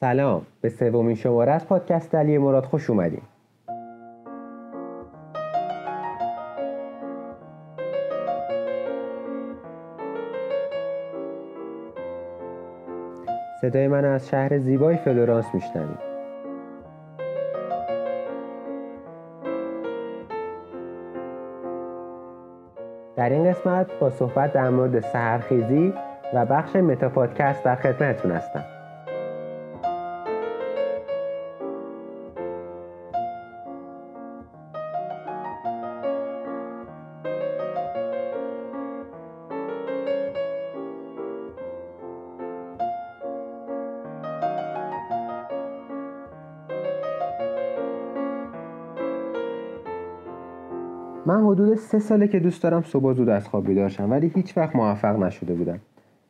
سلام به سومین شماره از پادکست علی مراد خوش اومدیم صدای من از شهر زیبای فلورانس میشنوید. در این قسمت با صحبت در مورد سهرخیزی و بخش متاپادکست در خدمتتون هستم. من حدود سه ساله که دوست دارم صبح زود از خواب بیدار شم ولی هیچ وقت موفق نشده بودم.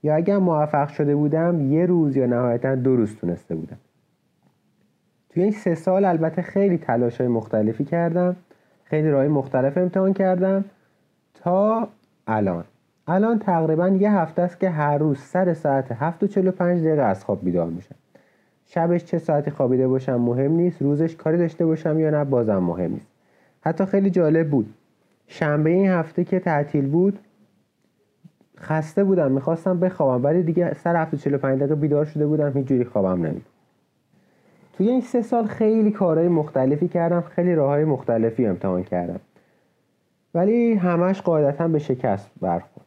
یا اگر موفق شده بودم یه روز یا نهایتا دو روز تونسته بودم. توی این سه سال البته خیلی تلاش های مختلفی کردم خیلی راه مختلف امتحان کردم تا الان. الان تقریبا یه هفته است که هر روز سر ساعت 7 و 45 دقیقه از خواب بیدار میشم. شبش چه ساعتی خوابیده باشم مهم نیست روزش کاری داشته باشم یا نه بازم مهم نیست. حتی خیلی جالب بود. شنبه این هفته که تعطیل بود خسته بودم می‌خواستم بخوابم ولی دیگه سر هفته 45 دقیقه بیدار شده بودم هیچ جوری خوابم نمید توی این سه سال خیلی کارهای مختلفی کردم خیلی راه های مختلفی امتحان کردم. ولی همش قاعدتا به شکست برخورد.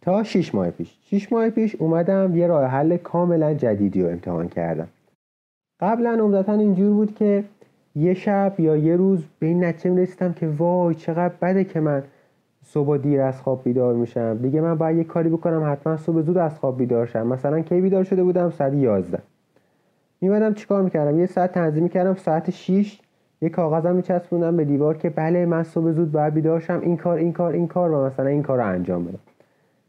تا 6 ماه پیش. 6 ماه پیش اومدم یه راه حل کاملا جدیدی رو امتحان کردم. قبلا عمدتا اینجور بود که یه شب یا یه روز به این نتیجه می‌رسیدم که وای چقدر بده که من صبح دیر از خواب بیدار میشم. دیگه من باید یه کاری بکنم حتما صبح زود از خواب بیدار شم. مثلا کی بیدار شده بودم؟ ساعت 11 میمدم چیکار می‌کردم؟ یه ساعت تنظیم می‌کردم. ساعت 6 یه کاغذم میچسبوندم به دیوار که بله من صبح زود باید بیدار شم. این کار این کار این کار و مثلا این کار رو انجام بدم.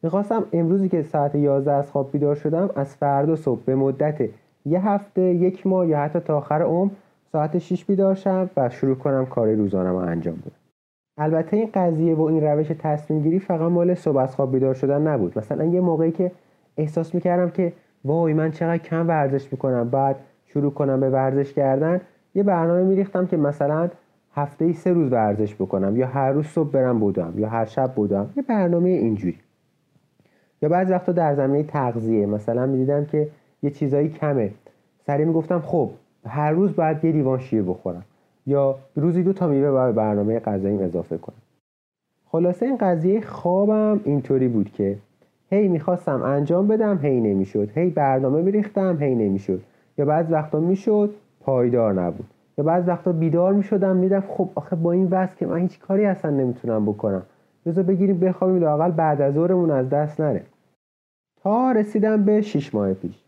می‌خواستم امروزی که ساعت 11 از خواب بیدار شدم از فردا صبح به مدت یه هفته یک ماه یا حتی تا آخر عمر ساعت 6 بیدار شم و شروع کنم کار روزانه رو انجام بدم. البته این قضیه و این روش تصمیم گیری فقط مال صبح از خواب بیدار شدن نبود. مثلا یه موقعی که احساس می‌کردم که وای من چقدر کم ورزش می‌کنم. بعد شروع کنم به ورزش کردن یه برنامه میریختم که مثلا هفته ای سه روز ورزش بکنم یا هر روز صبح برم بودم یا هر شب بودم. یه برنامه اینجوری. یا بعض وقتا در زمینه تغذیه. مثلا می‌دیدم که یه چیزایی کمه. سریع می‌گفتم خب هر روز باید یه لیوان شیر بخورم. یا روزی دو تا میوه باید برنامه غذاییم اضافه کنم. خلاصه این قضیه خوابم اینطوری بود که هی می‌خواستم انجام بدم هی نمی‌شد. هی برنامه میریختم هی نمی‌شد. یا بعض وقتا می‌شد پایدار نبود. یا بعض وقتا بیدار می‌شدم میدم خب آخه با این وضع که من هیچ کاری اصلا نمی‌تونم بکنم. بذار بگیریم بخوابیم لاقل بعد از ظهرمون از دست نره. تا رسیدم به 6 ماه پیش.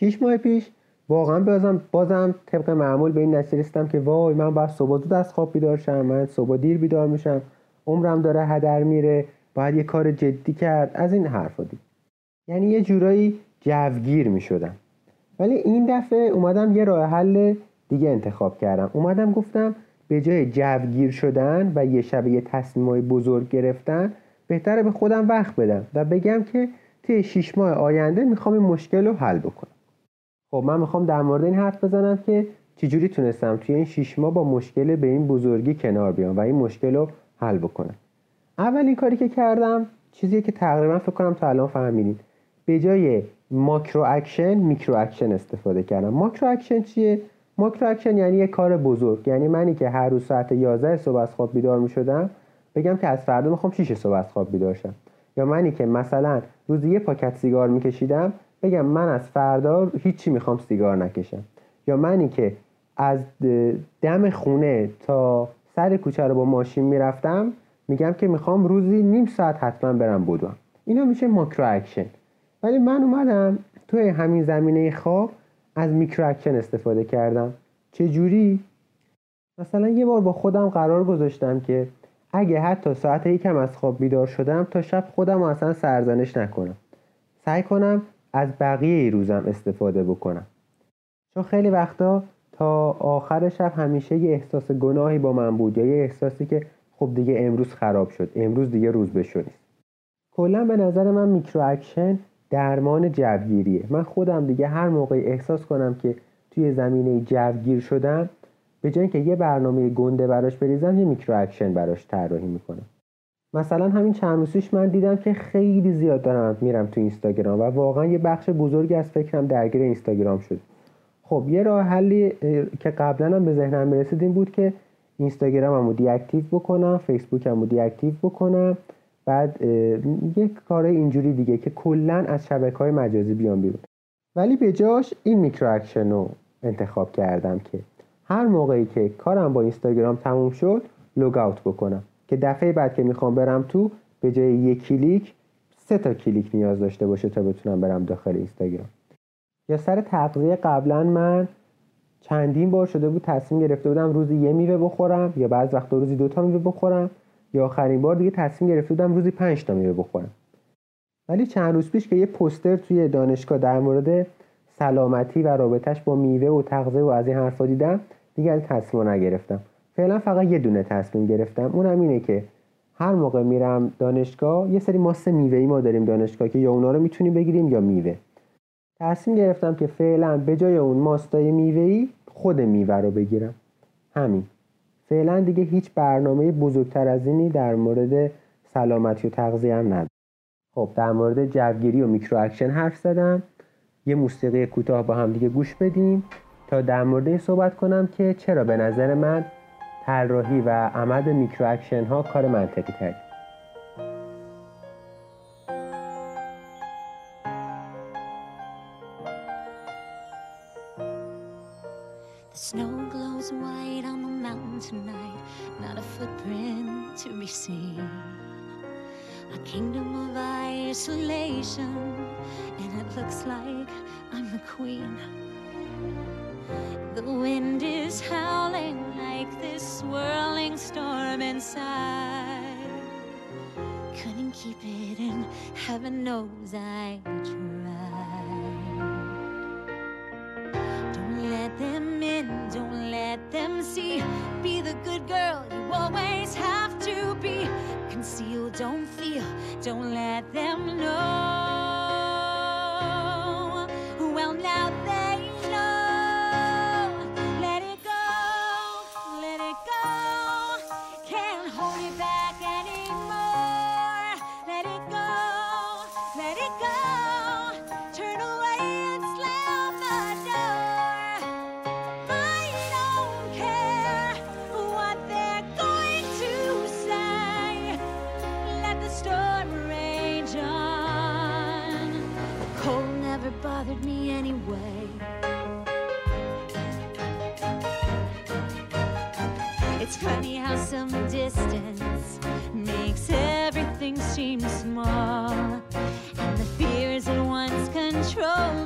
6 ماه پیش واقعا بازم بازم طبق معمول به این نتیجه رسیدم که وای من باید صبح زود از خواب بیدار شم من صبح دیر بیدار میشم عمرم داره هدر میره باید یه کار جدی کرد از این حرفا دید. یعنی یه جورایی جوگیر می‌شدم. ولی این دفعه اومدم یه راه حل دیگه انتخاب کردم. اومدم گفتم به جای جوگیر شدن و یه شب یه تصمیمای بزرگ گرفتن بهتره به خودم وقت بدم و بگم که توی شیش ماه آینده می‌خوام این مشکل رو حل بکنم. خب من می‌خوام در مورد این حرف بزنم که چجوری تونستم توی این شیش ماه با مشکل به این بزرگی کنار بیام و این مشکل رو حل بکنم. اولین کاری که کردم چیزی که تقریبا فکر کنم تا الان فهمیدید. به جای macro action micro action استفاده کردم. macro action چیه؟ macro action یعنی یه کار بزرگ. یعنی منی که هر روز ساعت 11 صبح از خواب بیدار می‌شدم بگم که از فردا می‌خوام 6 صبح از خواب بیدار شم. یا منی که مثلا روزی یه پاکت سیگار میکشیدم بگم من از فردا هیچی می‌خوام سیگار نکشم. یا منی که از دم خونه تا سر کوچه رو با ماشین می‌رفتم میگم که می‌خوام روزی نیم ساعت حتما برم بدوم اینا میشه macro action. ولی من اومدم توی همین زمینه خواب از micro action استفاده کردم. چه جوری مثلا یه بار با خودم قرار گذاشتم که اگه حتی ساعت یکم از خواب بیدار شدم تا شب خودم اصلا سرزنش نکنم. سعی کنم از بقیه روزم استفاده بکنم. چون خیلی وقتا تا آخر شب همیشه یه احساس گناهی با من بود یا یه احساسی که خب دیگه امروز خراب شد امروز دیگه روز بشد کلا به نظر من micro action درمان جوگیریه. من خودم دیگه هر موقع احساس کنم که توی زمینه جوگیر شدم به جای اینکه یه برنامه گنده براش بریزم یه micro action براش طراحی می‌کنم. مثلا همین چند روز پیش من دیدم که خیلی زیاد دارم میرم تو اینستاگرام و واقعا یه بخش بزرگی از فکرم درگیر اینستاگرام شد خب یه راه حلی که قبلا هم به ذهنم رسید این بود که اینستاگراممو deactive بکنم فیسبوکمو deactive بکنم بعد یک کار اینجوری دیگه که کلا از شبکه های مجازی بیام بیرون. ولی به جاش این micro action رو انتخاب کردم که هر موقعی که کارم با اینستاگرام تموم شد log out بکنم. که دفعه بعد که می‌خوام برم تو به جای یک کلیک سه تا کلیک نیاز داشته باشه تا بتونم برم داخل اینستاگرام. یا سر تغذیه قبلا من چندین بار شده بود تصمیم گرفته بودم روزی یه میوه بخورم یا بعض وقت روزی دو تا میوه بخورم یا آخرین بار دیگه تصمیم گرفته بودم روزی پنج تا میوه بخورم. ولی چند روز پیش که یه پوستر توی دانشگاه در مورد سلامتی و رابطش با میوه و تغذیه و از این حرفا دیدم دیگه تصمیم نگرفتم. فعلا فقط یه دونه تصمیم گرفتم. اونم اینه که هر موقع میرم دانشگاه یه سری ماست میوه ای ما داریم دانشگاه که یا اونا رو می‌تونیم بگیریم یا میوه. تصمیم گرفتم که فعلا به جای اون ماستای میوه ای خود میوه رو بگیرم. همین. فعلا دیگه هیچ برنامه بزرگتر از اینی در مورد سلامتی و تغذیه هم ندارم. خب در مورد جوگیری و micro action حرف زدم. یه موسیقی کوتاه با هم دیگه گوش بدیم تا در مورد صحبت کنم که چرا به نظر من طراحی و عمل micro action ها کار منطقی تریه. A kingdom of isolation, and it looks like I'm the queen. The wind is howling like this swirling storm inside. Couldn't keep it in, heaven knows I tried. Don't let them in, don't let them see. Be the good girl you always have to be. Conceal, don't feel, distance makes everything seem small. And the fears that once controlled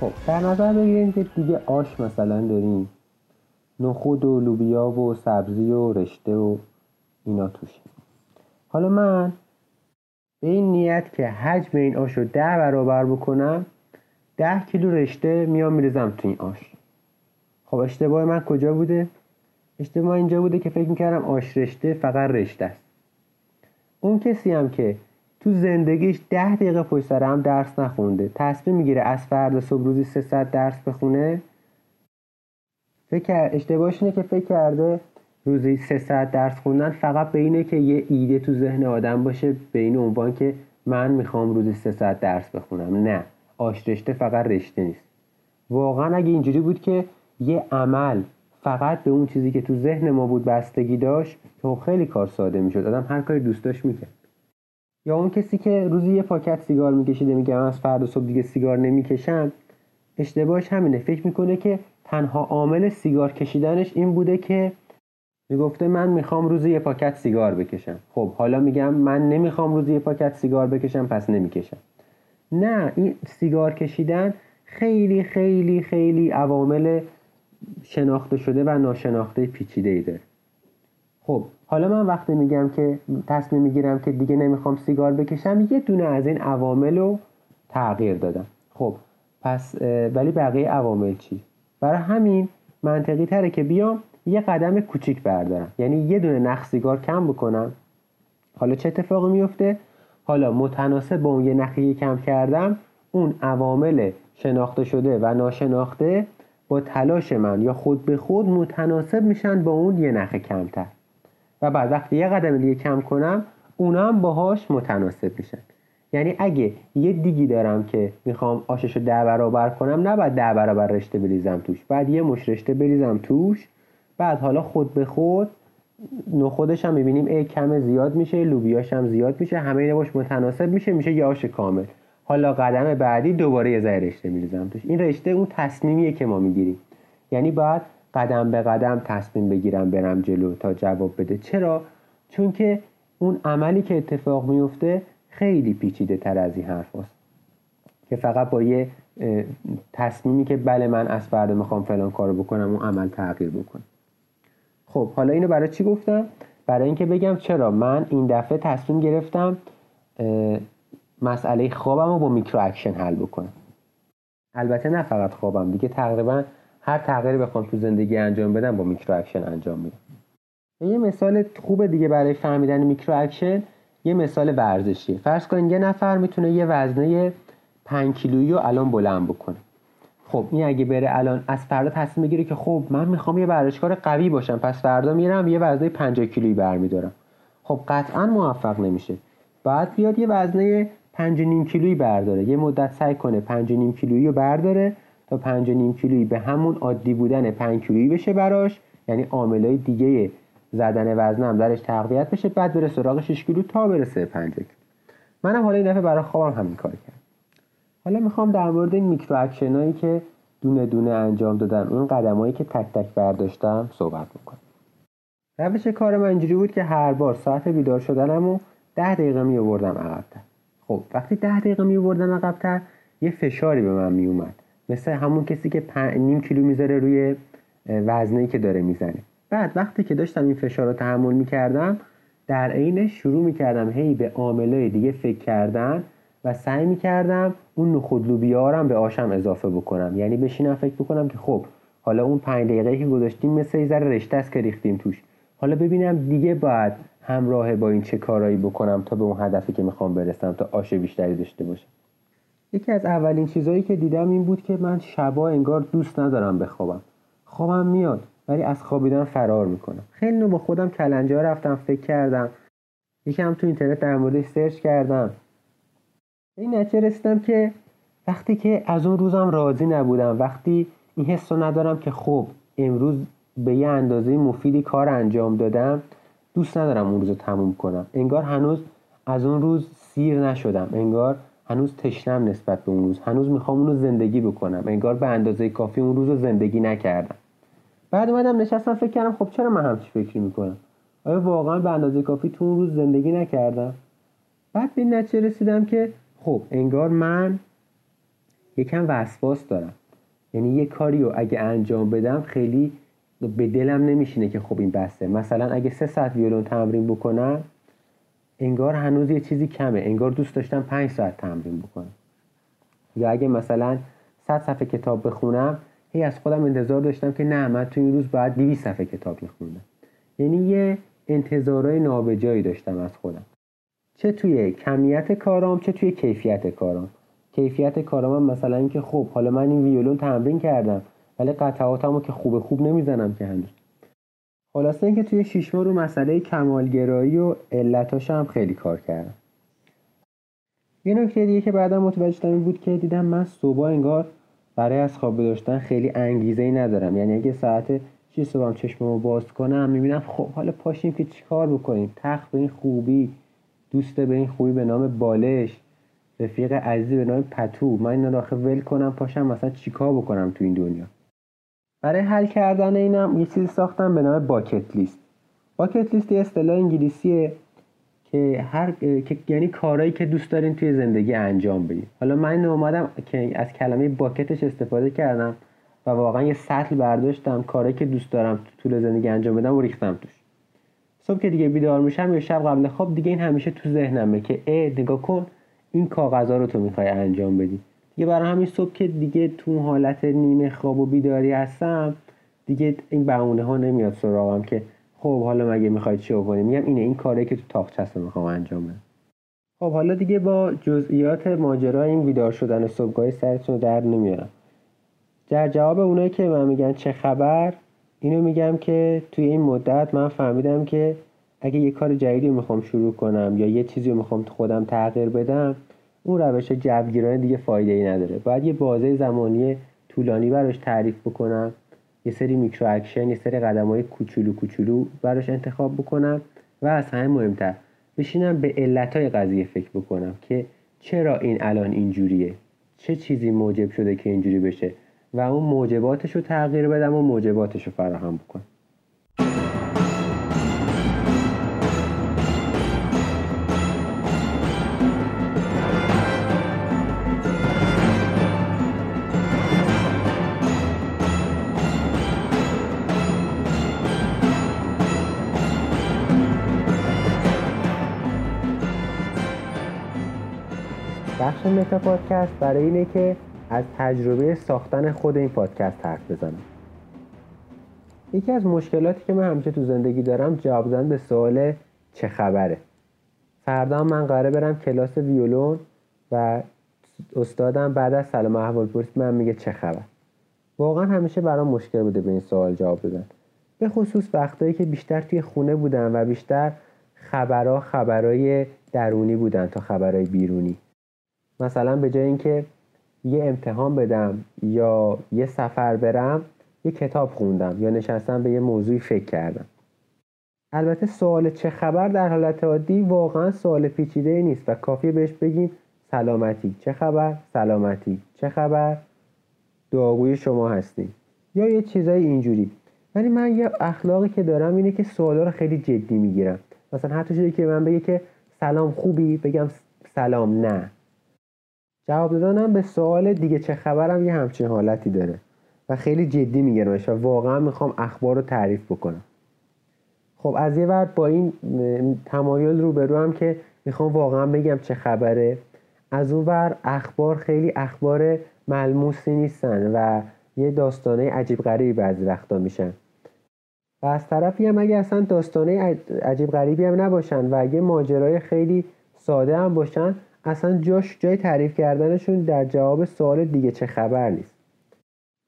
خب در نظر بگیریم که دیگه آش مثلا داریم. نخود و لوبیا و سبزی و رشته و اینا توش. حالا من به این نیت که حجم این آش رو ده برابر بکنم ده کیلو رشته میام میریزم تو این آش. خب اشتباه من کجا بوده؟ اشتباه اینجا بوده که فکر می‌کردم آش رشته فقط رشته است. اون کسی هم که تو زندگیش ده دقیقه پشت سر هم درس نخونده. تصمیم می‌گیره از فردا صبح روزی 300 درس بخونه. فکر اشتباهش اینه که فکر کرده روزی 300 درس خوندن فقط به اینه که یه ایده تو ذهن آدم باشه به این عنوان که من می‌خوام روزی 300 درس بخونم. نه آش رشته فقط رشته نیست. واقعا اگه اینجوری بود که یه عمل فقط به اون چیزی که تو ذهن ما بود بستگی داشت که خب خیلی کار ساده می‌شد. آدم هر کاری دوست داشت می‌کرد. یا اون کسی که روزی یه پاکت سیگار میکشیده میگه من از فردا صبح دیگه سیگار نمی‌کشم. اشتباهش همینه. فکر می‌کنه که تنها عامل سیگار کشیدنش این بوده که می‌گفته من می‌خوام روزی یه پاکت سیگار بکشم. خب حالا میگم من نمی‌خوام روزی یه پاکت سیگار بکشم پس نمی‌کشم. نه این سیگار کشیدن خیلی خیلی خیلی عوامل شناخته شده و ناشناخته پیچیده ای داره. خب حالا من وقتی میگم که تصمیم می‌گیرم که دیگه نمی‌خوام سیگار بکشم یه دونه از این عوامل رو تغییر دادم. خب پس ولی بقیه عوامل چی؟ برای همین منطقی تره که بیام یه قدم کوچیک بردارم. یعنی یه دونه نخ سیگار کم بکنم. حالا چه اتفاقی میفته؟ حالا متناسب با اون یه نخی کم کردم اون عوامل شناخته شده و ناشناخته با تلاش من یا خود به خود متناسب میشن با اون یه نخ کمتر. و بعد وقتی یه قدم دیگه کم کنم اونا هم باهاش متناسب میشن. یعنی اگه یه دیگی دارم که می‌خوام آشش رو ده برابر کنم نباید ده برابر رشته بریزم توش. بعد یه مش رشته بریزم توش بعد حالا خود به خود نخودش هم می‌بینیم ای کم زیاد میشه لوبیاش هم زیاد میشه همه اینا باش متناسب میشه میشه یه آش کامل. حالا قدم بعدی دوباره یه ذره رشته میریزم توش. این رشته اون تصمیمیه که ما می‌گیریم. یعنی باید قدم به قدم تصمیم بگیرم برم جلو تا جواب بده. چرا؟ چون که اون عملی که اتفاق میفته خیلی پیچیده تر از این حرف هست. که فقط با یه تصمیمی که بله من از فردا می‌خوام فلان کارو بکنم اون عمل تغییر بکنم. خب حالا اینو برای چی گفتم؟ برای اینکه بگم چرا من این دفعه تصمیم گرفتم مسئله خوابم رو با micro action حل بکنم. البته نه فقط خوابم دیگه تقریبا هر تغییری بخوام تو زندگی انجام بدم با micro action انجام میدم. یه مثال خوب دیگه برای فهمیدن micro action یه مثال ورزشی فرض کنید یه نفر می‌تونه یه وزنه 5 کیلویی رو الان بلند بکنه. خب این اگه بره الان از فردا تصمیم بگیره که خب من می‌خوام یه ورزشکار قوی باشم. پس فردا میرم یه وزنه 50 کیلویی برمیدارم. خب قطعا موفق نمیشه. بعد بیاد یه وزنه 5 نیم کیلویی برداره. یه مدت سعی کنه 5 نیم کیلویی رو برداره. تا 5 نیم کیلویی به همون عادی بودن 5 کیلویی بشه براش. یعنی عاملای دیگه زدن وزن هم درش تقویت بشه بعد بره سراغ 6 کیلو تا برسه 5 کیلو. منم حالا این دفعه برای خوابم همین کار کردم. حالا می‌خوام در مورد این میکرو اکشنایی که دونه دونه انجام دادن اون قدمایی که تک تک برداشتم صحبت می‌کنم روش کار من اینجوری بود که هر بار ساعت بیدار شدنم و ده دقیقه می آوردم عقبتر. خب وقتی ده دقیقه می آوردم عقبتر یه فشاری به من می اومد مثل همون کسی که نیم کیلو می‌ذاره روی وزنی که داره می‌زنه. بعد وقتی که داشتم این فشار رو تحمل می‌کردم در عینش شروع می‌کردم هی به عاملای دیگه فکر کردن و سعی می‌کردم اون نخود لوبیا به آشم اضافه بکنم. یعنی بشینم فکر بکنم که خب حالا اون پنج دقیقه که گذاشتیم مثل یه ذره رشته است که ریختیم توش. حالا ببینم دیگه باید همراه با این چه کارایی بکنم تا به اون هدفی که می‌خوام برسم تا آش بیشتری داشته باشم. یکی از اولین چیزهایی که دیدم این بود که من شبا انگار دوست ندارم بخوابم. خوابم میاد ولی از خوابیدن فرار می‌کنم. خیلی نو با خودم کلنجا رفتم فکر کردم. یکم تو اینترنت در موردش سرچ کردم. این نتیجه رسیدم که وقتی که از اون روزم راضی نبودم وقتی این حس رو ندارم که خب امروز به یه اندازه مفیدی کار انجام دادم دوست ندارم اون روز رو تموم کنم. انگار هنوز از اون روز سیر نشدم. انگار هنوز تشنم نسبت به اون روز. هنوز می‌خوام اون رو زندگی بکنم. انگار به اندازه کافی اون روز رو زندگی نکردم. بعد اومدم نشستم فکر کردم خب چرا من همچی فکری می‌کنم؟ آیا واقعا به اندازه کافی تو اون روز زندگی نکردم؟ بعد به نتیجه رسیدم که خب انگار من یکم وسواس دارم. یعنی یه کاری رو اگه انجام بدم خیلی به دلم نمیشینه که خب این بسته. مثلا اگه سه ساعت ویولون تمرین بکنم انگار هنوز یه چیزی کمه. انگار دوست داشتم پنج ساعت تمرین بکنم. یا اگه مثلا صد صفحه کتاب بخونم هی از خودم انتظار داشتم که نه من تو این روز باید 200 صفحه کتاب بخونم. یعنی یه انتظارهای نابجایی داشتم از خودم. چه توی کمیت کارام چه توی کیفیت کارام. کیفیت کارام هم مثلا اینکه خب حالا من این ویولون تمرین کردم ولی قطعاتمو که خوب خوب نمی‌زنم که هنوز. خلاصه اینکه توی شیش ماه رو مسئله کمالگرایی و علتاش هم خیلی کار کردم یه نکته دیگه که بعدا متوجه شدم این بود که دیدم من صبح انگار برای از خواب داشتن خیلی انگیزه ای ندارم. یعنی اگه ساعت چی صبحم چشممو باز کنم می‌بینم خب حالا پاشیم که چیکار بکنیم؟ تخت به این خوبی دوست به این خوبی به نام بالش رفیق عزیزی به نام پتو. من اینا ول کنم پاشم مثلا چیکار بکنم تو این دنیا؟ برای حل کردن اینم یه چیزی ساختم به نام باکت لیست. باکت لیست یه اصطلاح انگلیسیه که هر که یعنی کارهایی که دوست دارین توی زندگی انجام بدید حالا من اومدم که از کلمه باکتش استفاده کردم و واقعا یه سطل برداشتم کارهایی که دوست دارم تو طول زندگی انجام بدم و ریختم توش. صبح که دیگه بیدار میشم یا شب قبل خواب دیگه این همیشه تو ذهنمه که ای نگاه کن این کاغذها رو تو می‌خوای انجام بدی. دیگه برای همین صبح که دیگه تو حالت نیمه خواب و بیداری هستم دیگه این بهونه ها نمیاد سراغم که خب حالا مگه می‌خوای چی کنیم میگم اینه این کاری که تو تاقچه می‌خوام انجام بدم. خب حالا دیگه با جزئیات ماجرا این بیدار شدن صبحگاهی سرتون رو در نمیارم. در جواب اونایی که به من میگن چه خبر اینو میگم که توی این مدت من فهمیدم که اگه یه کار جدیدی می‌خوام شروع کنم یا یه چیزی رو می‌خوام خودم تغییر بدم اون روش جوگیرانه دیگه فایده ای نداره. باید یه بازه زمانی طولانی براش تعریف بکنم یه سری micro action یه سری قدم های کوچولو کوچولو براش انتخاب بکنم و از همه مهمتر بشینم به علت های قضیه فکر بکنم که چرا این الان اینجوریه؟ چه چیزی موجب شده که اینجوری بشه؟ و اون موجباتش رو تغییر بدم و موجباتش رو فراهم بکنم. بخش متا پادکست برای اینه که از تجربه ساختن خود این پادکست حرف بزنم یکی از مشکلاتی که من همیشه تو زندگی دارم جواب دادن به سوال چه خبره. فردا من قراره برم کلاس ویولون و استادم بعد از سلام احوال پرسی من میگه چه خبر؟ واقعا همیشه برام مشکل بوده به این سوال جواب دادن. به خصوص وقتایی که بیشتر توی خونه بودن و بیشتر خبرها خبرهای درونی بودن تا خبرهای بیرونی. مثلا به جای اینکه یه امتحان بدم یا یه سفر برم یه کتاب خوندم یا نشستم به یه موضوعی فکر کردم. البته سوال چه خبر در حالت عادی واقعا سوال پیچیده نیست و کافی بهش بگیم سلامتی. چه خبر؟ سلامتی. چه خبر؟ دعاگوی شما هستیم. یا یه چیزای اینجوری. ولی من یه اخلاقی که دارم اینه که سوالا رو خیلی جدی می‌گیرم. مثلا حتی شده که من بگه که سلام خوبی بگم سلام نه. جواب دادنم به سوال دیگه چه خبرم یه همچین حالتی داره و خیلی جدی میگیرمش و واقعا می‌خوام اخبار رو تعریف بکنم. خب از یه ورد با این تمایل رو برو هم که می‌خوام واقعا بگم چه خبره از اون ور اخبار خیلی اخبار ملموسی نیستن و یه داستانه عجیب غریبی بعضی وقتا میشن. و از طرفی هم اگه اصلا داستانه عجیب غریبی هم نباشن و یه ماجرای خیلی ساده هم باشن اصلا جاش جای تعریف کردنشون در جواب سوال دیگه چه خبر نیست.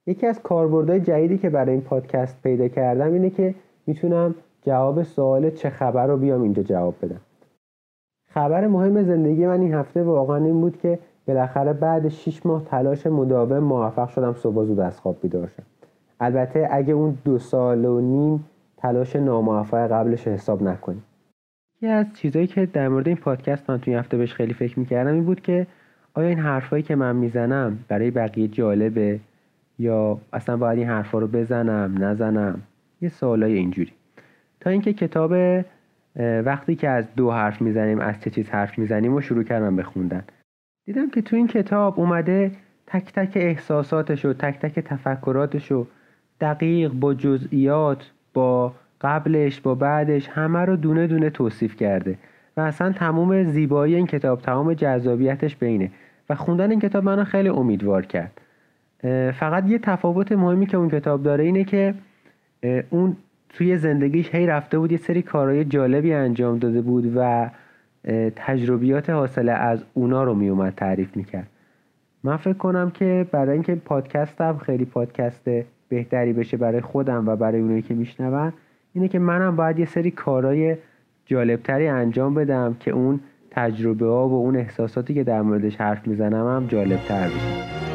یکی از کاربردهای جدیدی که برای این پادکست پیدا کردم اینه که می‌تونم جواب سوال چه خبر رو بیام اینجا جواب بدم. خبر مهم زندگی من این هفته واقعا این بود که بالاخره بعد 6 ماه تلاش مداوم موفق شدم صبح زود از خواب بیدار شم. البته اگه اون دو سال و نیم تلاش ناموفق قبلش حساب نکنیم یکی از چیزایی که در مورد این پادکست من توی هفته بهش خیلی فکر می‌کردم این بود که آیا این حرفایی که من می‌زنم برای بقیه جالبه یا اصلا باید این حرفا رو بزنم نزنم؟ یه سوالای اینجوری. تا اینکه کتاب وقتی که از دو حرف می‌زنیم از چه چیز حرف می‌زنیم و شروع کردم بخوندن دیدم که تو این کتاب اومده تک تک احساساتش و تک تک تفکراتش و دقیق با جزئیات با قبلش با بعدش همه رو دونه دونه توصیف کرده و اصلا تمام زیبایی این کتاب تمام جذابیتش بینه و خوندن این کتاب منو خیلی امیدوار کرد. فقط یه تفاوت مهمی که اون کتاب داره اینه که اون توی زندگیش هی رفته بود یه سری کارهای جالبی انجام داده بود و تجربیات حاصله از اونا رو میومد تعریف می‌کرد. من فکر کنم که برای اینکه پادکستم خیلی پادکست بهتری بشه برای خودم و برای اونایی که میشنون اینه که منم باید یه سری کارهای جالبتری انجام بدم که اون تجربه ها و اون احساساتی که در موردش حرف می‌زنم هم جالبتر بشه.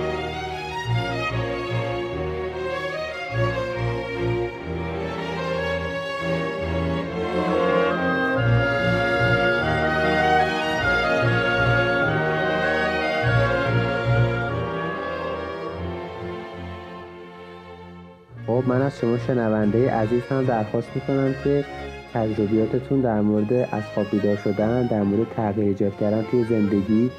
خب من از شما شنونده عزیز هم درخواست می‌کنم که تجربیاتتون در مورد از خواب بیدار شدن در مورد تغییر ایجاد کردن توی زندگی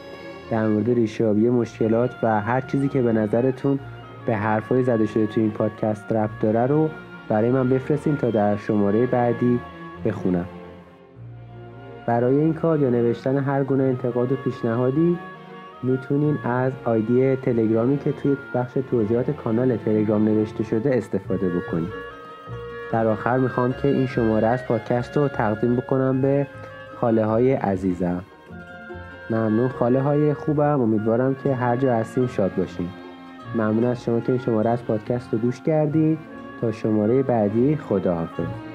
در مورد ریشابی مشکلات و هر چیزی که به نظرتون به حرفای زده شده توی این پادکست ربط داره رو برای من بفرستین تا در شماره بعدی بخونم. برای این کار یا نوشتن هر گونه انتقاد و پیشنهادی می‌تونین از آیدی تلگرامی که توی بخش توضیحات کانال تلگرام نوشته شده استفاده بکنید در آخر می‌خوام که این شماره از پادکست رو تقدیم بکنم به خاله های عزیزم. ممنون. خاله های خوبم. امیدوارم که هر جا هستین شاد باشین ممنون از شما که این شماره از پادکست رو گوش کردید. تا شماره بعدی خداحافظ.